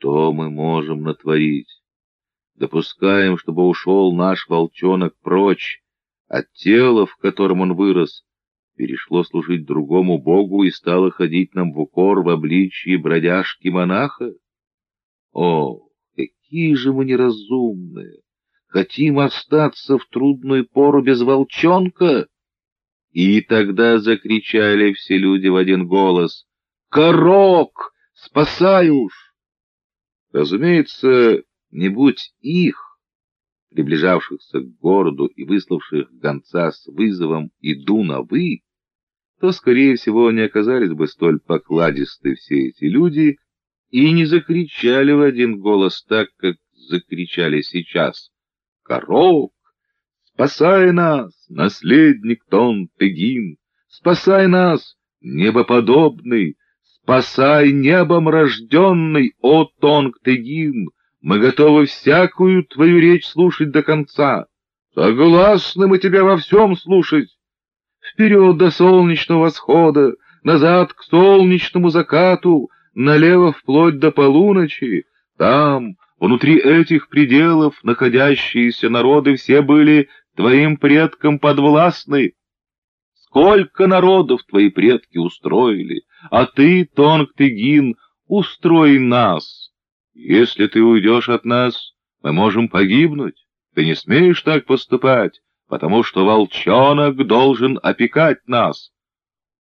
Что мы можем натворить? Допускаем, чтобы ушел наш волчонок прочь, от тела, в котором он вырос, перешло служить другому богу и стало ходить нам в укор в обличье бродяжки-монаха? О, какие же мы неразумные! Хотим остаться в трудную пору без волчонка? И тогда закричали все люди в один голос «Корок! Спасай уж!» Разумеется, не будь их, приближавшихся к городу и выславших гонца с вызовом «Иду на вы», то, скорее всего, не оказались бы столь покладисты все эти люди и не закричали в один голос так, как закричали сейчас. «Корок! Спасай нас, наследник Тон Тегин! Спасай нас, небоподобный! Спасай небом рожденный, о Тонг Тегин! Мы готовы всякую твою речь слушать до конца. Согласны мы тебя во всем слушать. Вперед до солнечного восхода, назад к солнечному закату, налево вплоть до полуночи. Там, внутри этих пределов, находящиеся народы все были твоим предкам подвластны. Сколько народов твои предки устроили, а ты, Тонг-Тыгин, устрой нас. Если ты уйдешь от нас, мы можем погибнуть. Ты не смеешь так поступать, потому что волчонок должен опекать нас.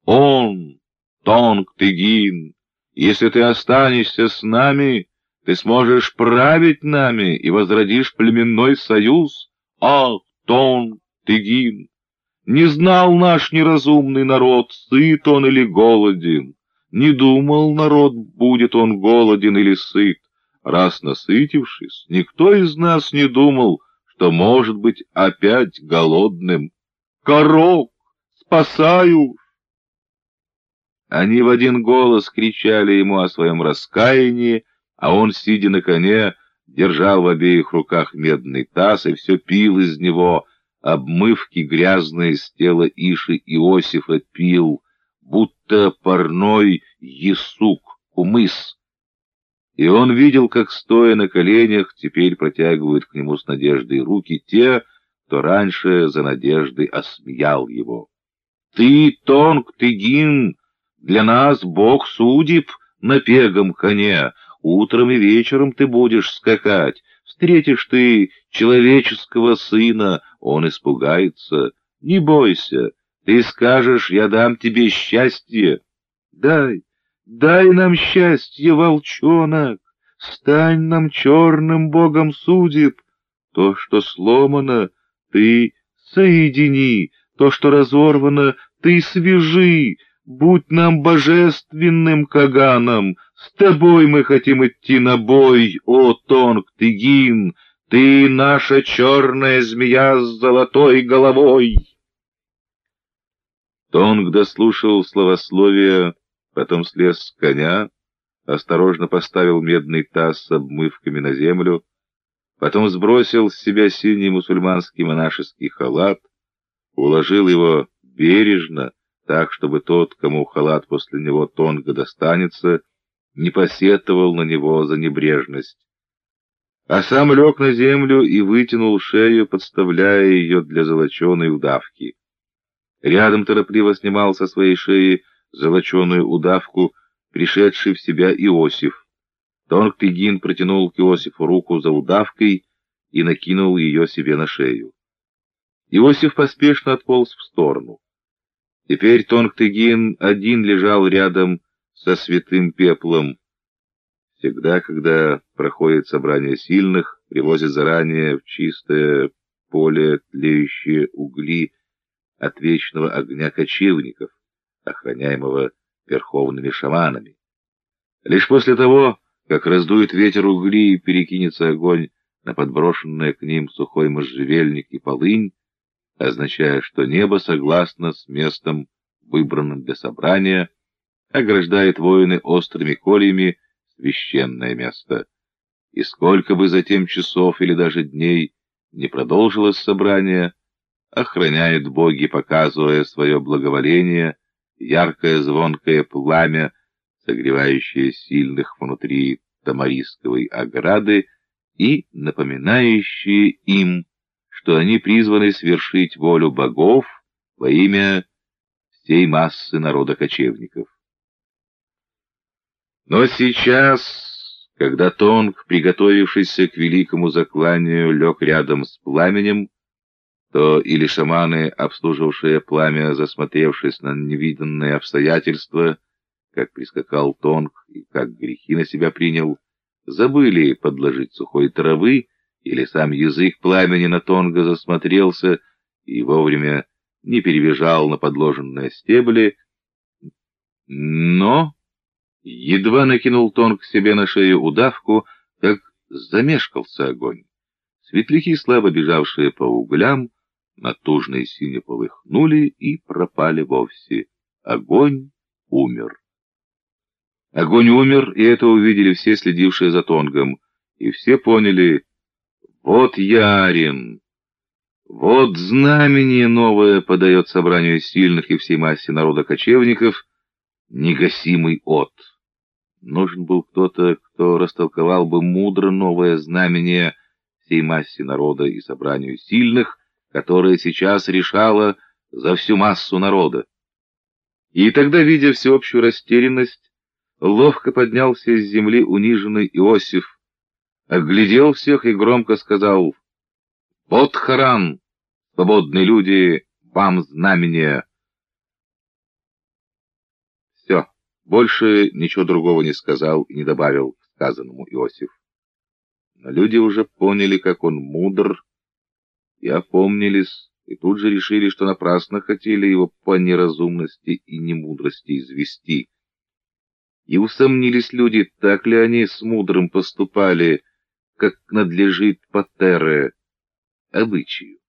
Он, Тонг-Тыгин, если ты останешься с нами, ты сможешь править нами и возродишь племенной союз. Ах, Тонг-Тыгин! Не знал наш неразумный народ, сыт он или голоден. Не думал народ, будет он голоден или сыт. Раз насытившись, никто из нас не думал, что может быть опять голодным. «Корок! Спасаю!» Они в один голос кричали ему о своем раскаянии, а он, сидя на коне, держал в обеих руках медный таз и все пил из него, обмывки грязные с тела Иши Иосифа пил, будто парной есук, кумыс. И он видел, как, стоя на коленях, теперь протягивают к нему с надеждой руки те, кто раньше за надеждой осмеял его. «Ты, Тонг, ты гин, для нас бог судеб на пегом коне, утром и вечером ты будешь скакать, встретишь ты человеческого сына, он испугается, не бойся, ты скажешь, я дам тебе счастье, дай». Дай нам счастье, волчонок, стань нам черным богом судеб. То, что сломано, ты соедини, то, что разорвано, ты свяжи. Будь нам божественным Каганом, с тобой мы хотим идти на бой, о Тонг Тыгин, ты наша черная змея с золотой головой. Тонг дослушал словословие потом слез с коня, осторожно поставил медный таз с обмывками на землю, потом сбросил с себя синий мусульманский монашеский халат, уложил его бережно, так, чтобы тот, кому халат после него тонко достанется, не посетовал на него за небрежность. А сам лег на землю и вытянул шею, подставляя ее для золоченой удавки. Рядом торопливо снимал со своей шеи золоченую удавку, пришедший в себя Иосиф. Тонг-Тыгин протянул к Иосифу руку за удавкой и накинул ее себе на шею. Иосиф поспешно отполз в сторону. Теперь Тонг-Тыгин один лежал рядом со святым пеплом. Всегда, когда проходит собрание сильных, привозят заранее в чистое поле тлеющие угли от вечного огня кочевников охраняемого верховными шаманами. Лишь после того, как раздует ветер угли и перекинется огонь на подброшенное к ним сухой можжевельник и полынь, означая, что небо согласно с местом, выбранным для собрания, ограждает воины острыми кольями священное место. И сколько бы затем часов или даже дней не продолжилось собрание, охраняют боги, показывая свое благоволение яркое звонкое пламя, согревающее сильных внутри Тамарисковой ограды и напоминающие им, что они призваны свершить волю богов во имя всей массы народа кочевников. Но сейчас, когда Тонг, приготовившийся к великому закланию, лег рядом с пламенем, то или шаманы, обслуживавшие пламя, засмотревшись на невиданные обстоятельства, как прискакал Тонг и как грехи на себя принял, забыли подложить сухой травы, или сам язык пламени на Тонга засмотрелся и вовремя не перебежал на подложенные стебли, но едва накинул Тонг себе на шею удавку, как замешкался огонь. Светляки, слабо бежавшие по углям, натужно и сине полыхнули и пропали вовсе. Огонь умер. Огонь умер, и это увидели все, следившие за Тонгом, и все поняли, вот Ярин, вот знамение новое подает собранию сильных и всей массе народа кочевников негасимый от. Нужен был кто-то, кто растолковал бы мудро новое знамение всей массе народа и собранию сильных, которое сейчас решало за всю массу народа. И тогда, видя всеобщую растерянность, ловко поднялся с земли униженный Иосиф, оглядел всех и громко сказал «Вот Харан, свободные люди, вам знамение!» Все, больше ничего другого не сказал и не добавил к сказанному Иосиф. Но люди уже поняли, как он мудр, и опомнились, и тут же решили, что напрасно хотели его по неразумности и немудрости извести. И усомнились люди, так ли они с мудрым поступали, как надлежит Патере обычаю.